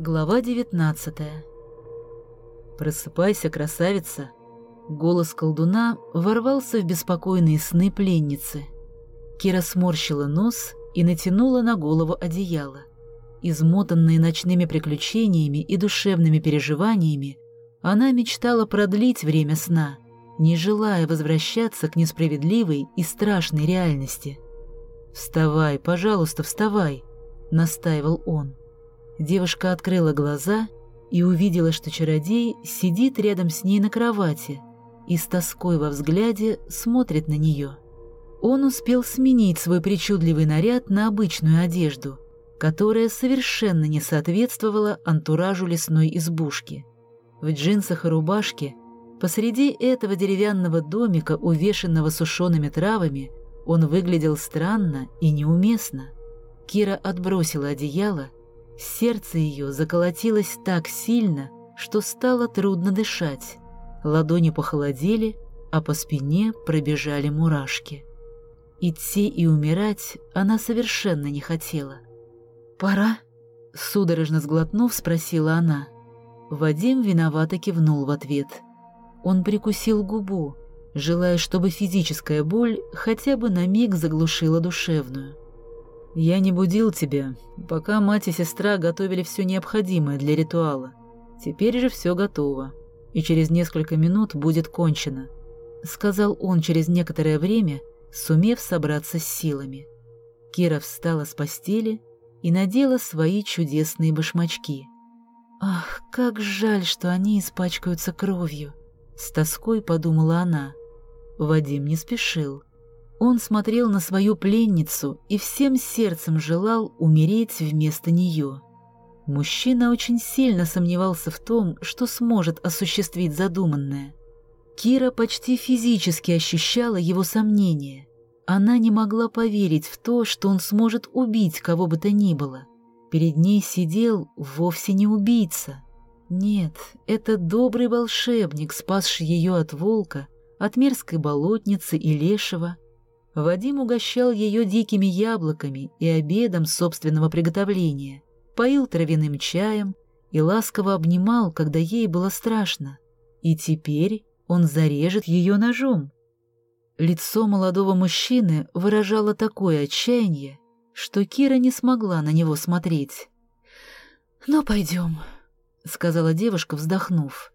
Глава 19 «Просыпайся, красавица!» Голос колдуна ворвался в беспокойные сны пленницы. Кира сморщила нос и натянула на голову одеяло. Измотанная ночными приключениями и душевными переживаниями, она мечтала продлить время сна, не желая возвращаться к несправедливой и страшной реальности. «Вставай, пожалуйста, вставай!» — настаивал он. Девушка открыла глаза и увидела, что чародей сидит рядом с ней на кровати и с тоской во взгляде смотрит на нее. Он успел сменить свой причудливый наряд на обычную одежду, которая совершенно не соответствовала антуражу лесной избушки. В джинсах и рубашке посреди этого деревянного домика, увешанного сушеными травами, он выглядел странно и неуместно. Кира отбросила одеяло, сердце ее заколотилось так сильно, что стало трудно дышать. Ладони похолодели, а по спине пробежали мурашки. Идти и умирать она совершенно не хотела. «Пора?» — судорожно сглотнув, спросила она. Вадим виновато кивнул в ответ. Он прикусил губу, желая, чтобы физическая боль хотя бы на миг заглушила душевную. «Я не будил тебя, пока мать и сестра готовили все необходимое для ритуала. Теперь же все готово, и через несколько минут будет кончено», — сказал он через некоторое время, сумев собраться с силами. Кира встала с постели и надела свои чудесные башмачки. «Ах, как жаль, что они испачкаются кровью!» — с тоской подумала она. Вадим не спешил. Он смотрел на свою пленницу и всем сердцем желал умереть вместо нее. Мужчина очень сильно сомневался в том, что сможет осуществить задуманное. Кира почти физически ощущала его сомнения. Она не могла поверить в то, что он сможет убить кого бы то ни было. Перед ней сидел вовсе не убийца. Нет, это добрый волшебник, спасший ее от волка, от мерзкой болотницы и лешего. Вадим угощал ее дикими яблоками и обедом собственного приготовления, поил травяным чаем и ласково обнимал, когда ей было страшно. И теперь он зарежет ее ножом. Лицо молодого мужчины выражало такое отчаяние, что Кира не смогла на него смотреть. «Ну, пойдем», — сказала девушка, вздохнув.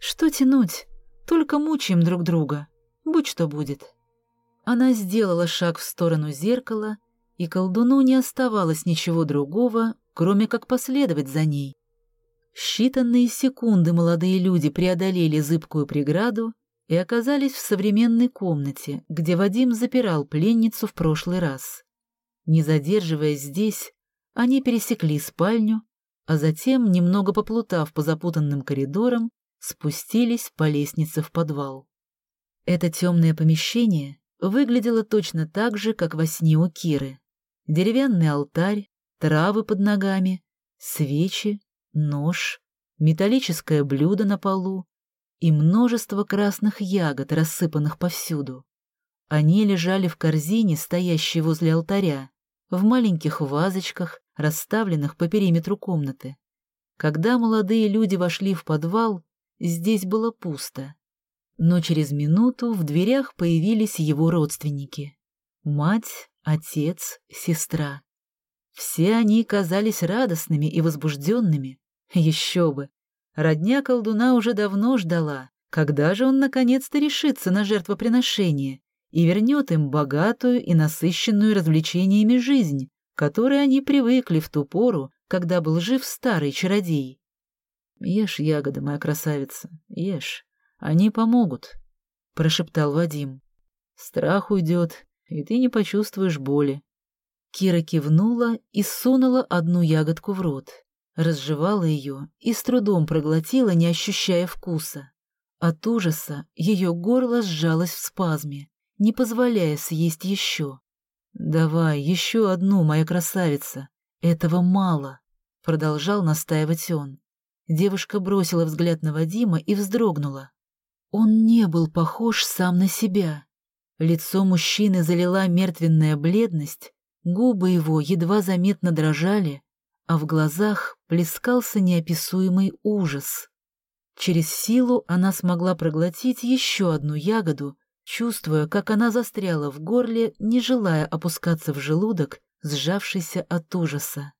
«Что тянуть? Только мучаем друг друга. Будь что будет». Она сделала шаг в сторону зеркала, и колдуну не оставалось ничего другого, кроме как последовать за ней. Считанные секунды молодые люди преодолели зыбкую преграду и оказались в современной комнате, где Вадим запирал пленницу в прошлый раз. Не задерживаясь здесь, они пересекли спальню, а затем, немного поплутав по запутанным коридорам, спустились по лестнице в подвал. Это темное помещение выглядело точно так же, как во сне у Киры. Деревянный алтарь, травы под ногами, свечи, нож, металлическое блюдо на полу и множество красных ягод, рассыпанных повсюду. Они лежали в корзине, стоящей возле алтаря, в маленьких вазочках, расставленных по периметру комнаты. Когда молодые люди вошли в подвал, Здесь было пусто. Но через минуту в дверях появились его родственники. Мать, отец, сестра. Все они казались радостными и возбужденными. Еще бы! Родня колдуна уже давно ждала, когда же он наконец-то решится на жертвоприношение и вернет им богатую и насыщенную развлечениями жизнь, которой они привыкли в ту пору, когда был жив старый чародей. «Ешь ягоды, моя красавица, ешь. Они помогут», — прошептал Вадим. «Страх уйдет, и ты не почувствуешь боли». Кира кивнула и сунула одну ягодку в рот, разжевала ее и с трудом проглотила, не ощущая вкуса. От ужаса ее горло сжалось в спазме, не позволяя съесть еще. «Давай, еще одну, моя красавица. Этого мало», — продолжал настаивать он. Девушка бросила взгляд на Вадима и вздрогнула. Он не был похож сам на себя. Лицо мужчины залила мертвенная бледность, губы его едва заметно дрожали, а в глазах плескался неописуемый ужас. Через силу она смогла проглотить еще одну ягоду, чувствуя, как она застряла в горле, не желая опускаться в желудок, сжавшийся от ужаса.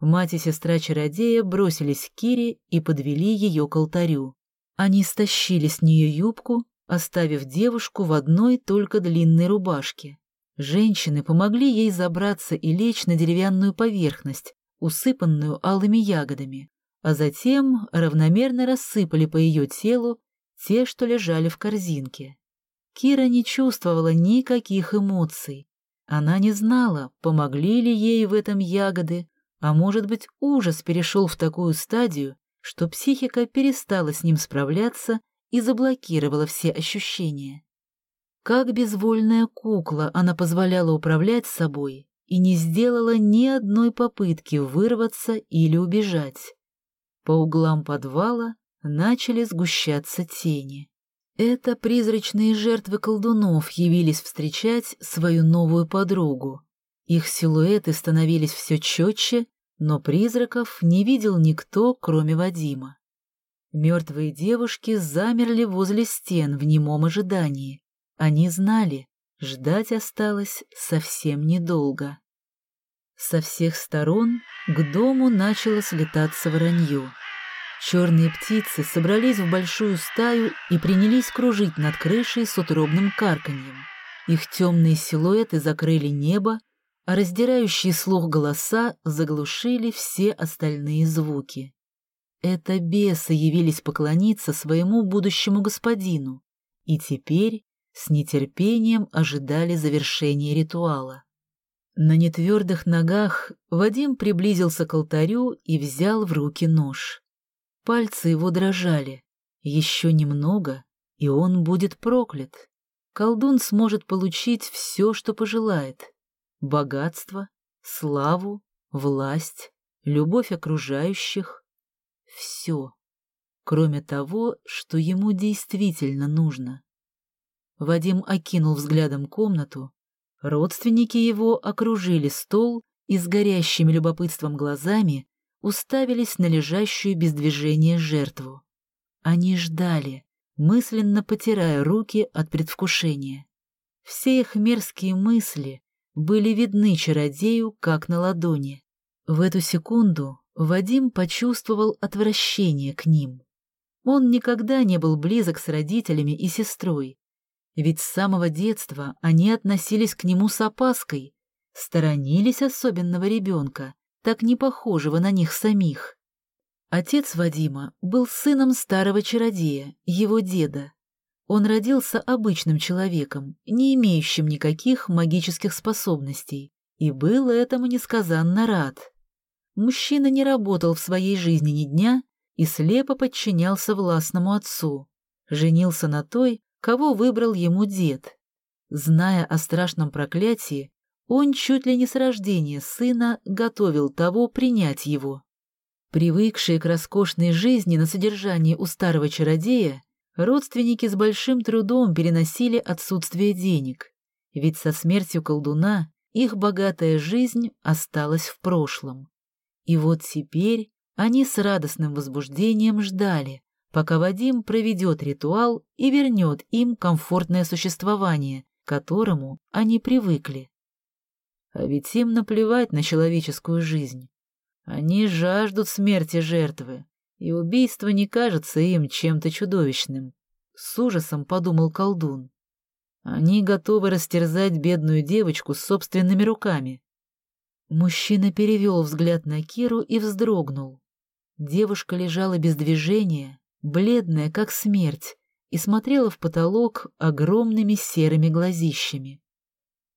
Мать и сестра чародея бросились к Кире и подвели ее к алтарю. Они стащили с нее юбку, оставив девушку в одной только длинной рубашке. Женщины помогли ей забраться и лечь на деревянную поверхность, усыпанную алыми ягодами, а затем равномерно рассыпали по ее телу те, что лежали в корзинке. Кира не чувствовала никаких эмоций. Она не знала, помогли ли ей в этом ягоды, а может быть, ужас перешел в такую стадию, что психика перестала с ним справляться и заблокировала все ощущения. Как безвольная кукла она позволяла управлять собой и не сделала ни одной попытки вырваться или убежать. По углам подвала начали сгущаться тени. Это призрачные жертвы колдунов явились встречать свою новую подругу. Их силуэты становились все четче, но призраков не видел никто, кроме Вадима. Мертвые девушки замерли возле стен в немом ожидании. Они знали, ждать осталось совсем недолго. Со всех сторон к дому начало слетаться вранье. Черные птицы собрались в большую стаю и принялись кружить над крышей с утробным карканьем. Их темные силуэты закрыли небо, а раздирающие слух голоса заглушили все остальные звуки. Это бесы явились поклониться своему будущему господину, и теперь с нетерпением ожидали завершения ритуала. На нетвердых ногах Вадим приблизился к алтарю и взял в руки нож. Пальцы его дрожали. Еще немного, и он будет проклят. Колдун сможет получить все, что пожелает. Богатство, славу, власть, любовь окружающих. Все, кроме того, что ему действительно нужно. Вадим окинул взглядом комнату. Родственники его окружили стол и с горящими любопытством глазами уставились на лежащую без движения жертву. Они ждали, мысленно потирая руки от предвкушения. Все их мерзкие мысли были видны чародею, как на ладони. В эту секунду Вадим почувствовал отвращение к ним. Он никогда не был близок с родителями и сестрой, ведь с самого детства они относились к нему с опаской, сторонились особенного ребенка, так не похожего на них самих. Отец Вадима был сыном старого чародея, его деда. Он родился обычным человеком, не имеющим никаких магических способностей, и был этому несказанно рад. Мужчина не работал в своей жизни ни дня и слепо подчинялся властному отцу. Женился на той, кого выбрал ему дед. Зная о страшном проклятии, он чуть ли не с рождения сына готовил того принять его. Привыкшие к роскошной жизни на содержании у старого чародея, родственники с большим трудом переносили отсутствие денег, ведь со смертью колдуна их богатая жизнь осталась в прошлом. И вот теперь они с радостным возбуждением ждали, пока Вадим проведет ритуал и вернет им комфортное существование, к которому они привыкли. А ведь им наплевать на человеческую жизнь. Они жаждут смерти жертвы, и убийство не кажется им чем-то чудовищным. С ужасом подумал колдун. Они готовы растерзать бедную девочку собственными руками. Мужчина перевел взгляд на Киру и вздрогнул. Девушка лежала без движения, бледная, как смерть, и смотрела в потолок огромными серыми глазищами.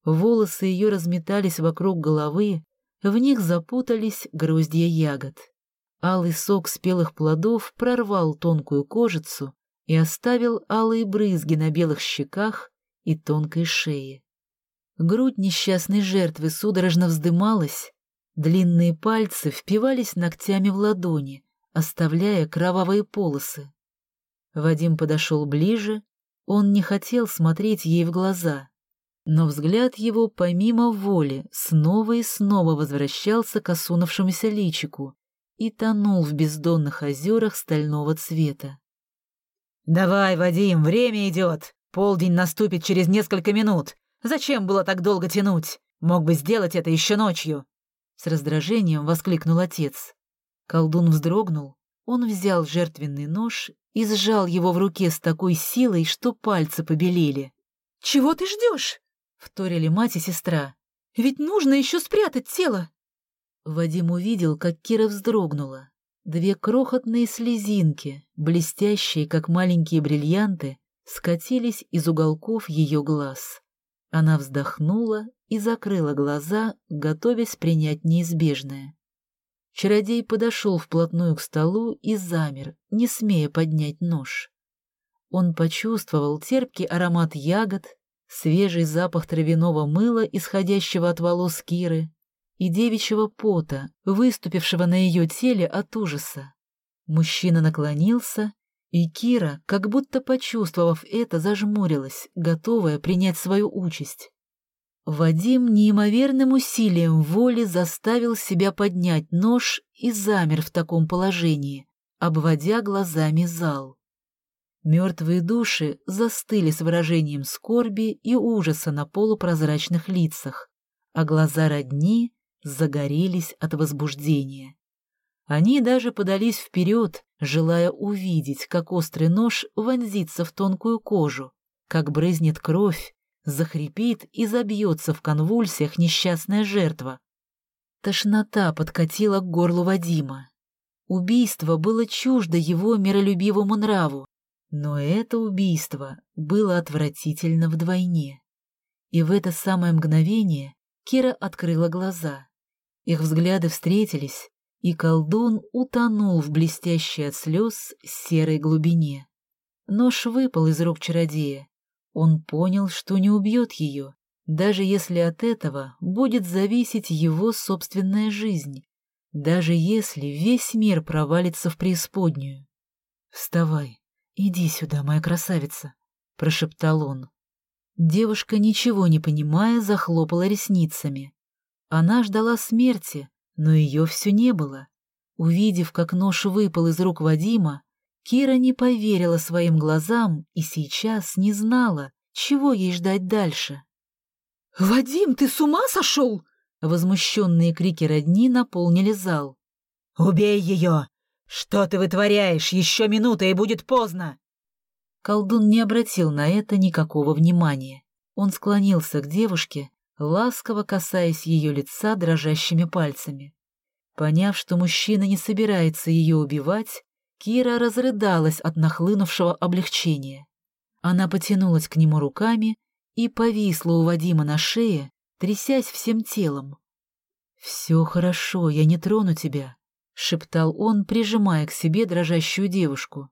Волосы ее разметались вокруг головы, в них запутались гроздья ягод. Алый сок спелых плодов прорвал тонкую кожицу и оставил алые брызги на белых щеках и тонкой шее. Грудь несчастной жертвы судорожно вздымалась, длинные пальцы впивались ногтями в ладони, оставляя кровавые полосы. Вадим подошел ближе, он не хотел смотреть ей в глаза, но взгляд его помимо воли снова и снова возвращался к осунувшемуся личику, и тонул в бездонных озерах стального цвета. «Давай, Вадим, время идет. Полдень наступит через несколько минут. Зачем было так долго тянуть? Мог бы сделать это еще ночью!» С раздражением воскликнул отец. Колдун вздрогнул. Он взял жертвенный нож и сжал его в руке с такой силой, что пальцы побелели. «Чего ты ждешь?» — вторили мать и сестра. «Ведь нужно еще спрятать тело!» Вадим увидел, как Кира вздрогнула. Две крохотные слезинки, блестящие, как маленькие бриллианты, скатились из уголков ее глаз. Она вздохнула и закрыла глаза, готовясь принять неизбежное. Чародей подошел вплотную к столу и замер, не смея поднять нож. Он почувствовал терпкий аромат ягод, свежий запах травяного мыла, исходящего от волос Киры, и девичьего пота, выступившего на ее теле от ужаса. Мужчина наклонился, и Кира, как будто почувствовав это, зажмурилась, готовая принять свою участь. Вадим неимоверным усилием воли заставил себя поднять нож и замер в таком положении, обводя глазами зал. Мертвые души застыли с выражением скорби и ужаса на полупрозрачных лицах, а глаза родни загорелись от возбуждения. Они даже подались вперед, желая увидеть, как острый нож вонзится в тонкую кожу, как брызнет кровь, захрипит и забьется в конвульсиях несчастная жертва. Тошнота подкатила к горлу Вадима. Убийство было чуждо его миролюбивому нраву, но это убийство было отвратительно вдвойне. И в это самое мгновение Кира открыла глаза. Их взгляды встретились, и колдун утонул в блестящей от слез серой глубине. Нож выпал из рук чародея. Он понял, что не убьет ее, даже если от этого будет зависеть его собственная жизнь, даже если весь мир провалится в преисподнюю. «Вставай!» «Иди сюда, моя красавица», — прошептал он. Девушка, ничего не понимая, захлопала ресницами. Она ждала смерти, но ее все не было. Увидев, как нож выпал из рук Вадима, Кира не поверила своим глазам и сейчас не знала, чего ей ждать дальше. «Вадим, ты с ума сошел?» Возмущенные крики родни наполнили зал. «Убей ее! «Что ты вытворяешь? Еще минута, и будет поздно!» Колдун не обратил на это никакого внимания. Он склонился к девушке, ласково касаясь ее лица дрожащими пальцами. Поняв, что мужчина не собирается ее убивать, Кира разрыдалась от нахлынувшего облегчения. Она потянулась к нему руками и повисла у Вадима на шее, трясясь всем телом. «Все хорошо, я не трону тебя», — шептал он, прижимая к себе дрожащую девушку.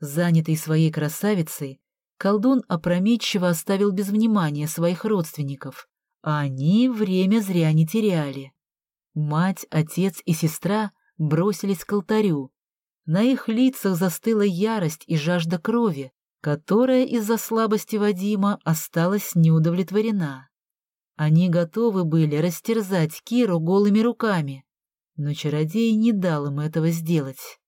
Занятый своей красавицей, колдун опрометчиво оставил без внимания своих родственников, они время зря не теряли. Мать, отец и сестра бросились к алтарю. На их лицах застыла ярость и жажда крови, которая из-за слабости Вадима осталась неудовлетворена. Они готовы были растерзать Киру голыми руками, но чародей не дал им этого сделать.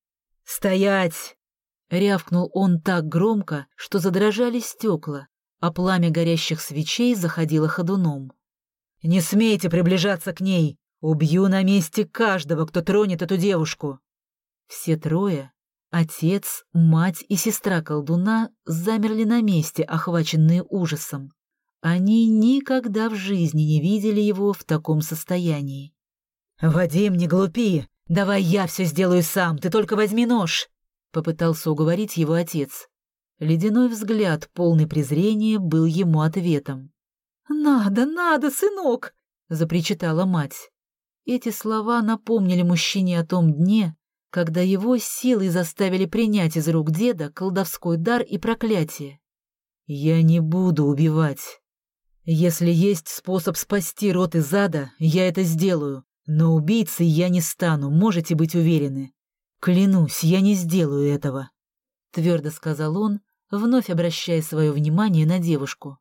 «Стоять!» — рявкнул он так громко, что задрожали стекла, а пламя горящих свечей заходило ходуном. «Не смейте приближаться к ней! Убью на месте каждого, кто тронет эту девушку!» Все трое — отец, мать и сестра колдуна — замерли на месте, охваченные ужасом. Они никогда в жизни не видели его в таком состоянии. «Вадим, не глупи! Давай я все сделаю сам, ты только возьми нож!» Попытался уговорить его отец. Ледяной взгляд, полный презрения, был ему ответом. «Надо, надо, сынок!» — запричитала мать. Эти слова напомнили мужчине о том дне, когда его силой заставили принять из рук деда колдовской дар и проклятие. «Я не буду убивать. Если есть способ спасти рот из ада, я это сделаю. Но убийцей я не стану, можете быть уверены. Клянусь, я не сделаю этого», — твердо сказал он, вновь обращая свое внимание на девушку.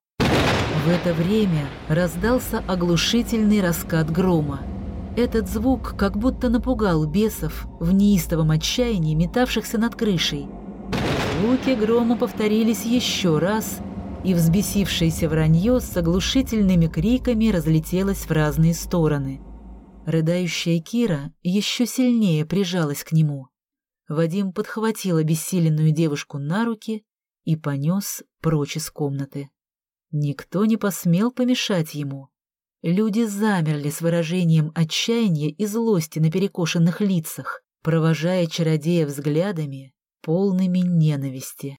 В это время раздался оглушительный раскат грома. Этот звук как будто напугал бесов в неистовом отчаянии метавшихся над крышей. Звуки грома повторились еще раз, и взбесившееся вранье с оглушительными криками разлетелось в разные стороны. Рыдающая Кира еще сильнее прижалась к нему. Вадим подхватил обессиленную девушку на руки и понес прочь из комнаты. Никто не посмел помешать ему. Люди замерли с выражением отчаяния и злости на перекошенных лицах, провожая чародея взглядами, полными ненависти.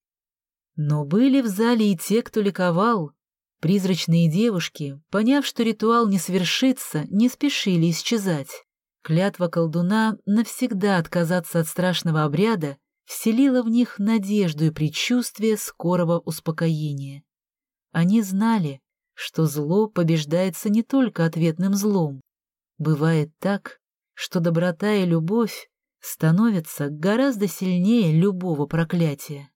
Но были в зале и те, кто ликовал. Призрачные девушки, поняв, что ритуал не свершится, не спешили исчезать. Клятва колдуна навсегда отказаться от страшного обряда вселила в них надежду и предчувствие скорого успокоения. Они знали, что зло побеждается не только ответным злом. Бывает так, что доброта и любовь становятся гораздо сильнее любого проклятия.